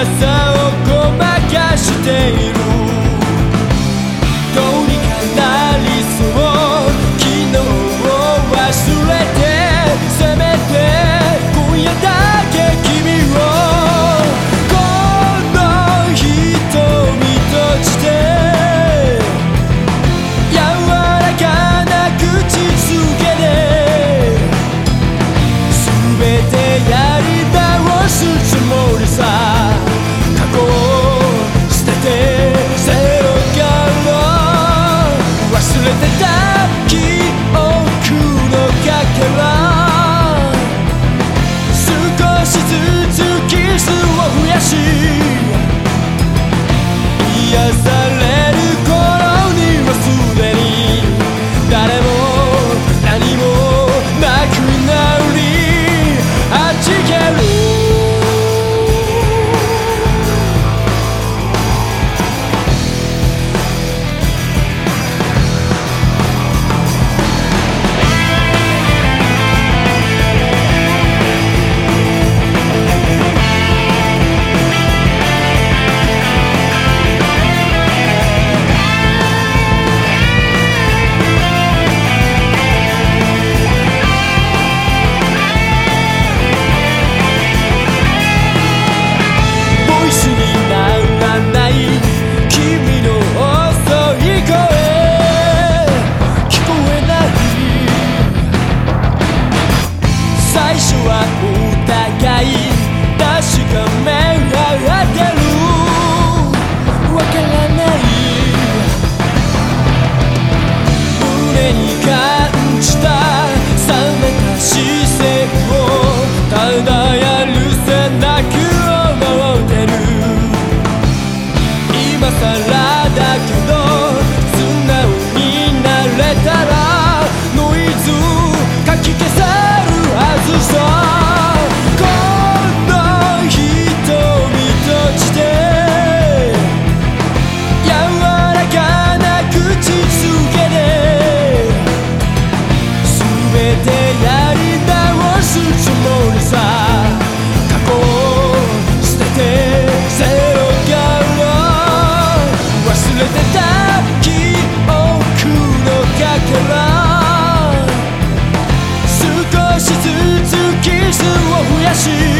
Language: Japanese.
the sun. yes puta que 少しずつ傷を増やし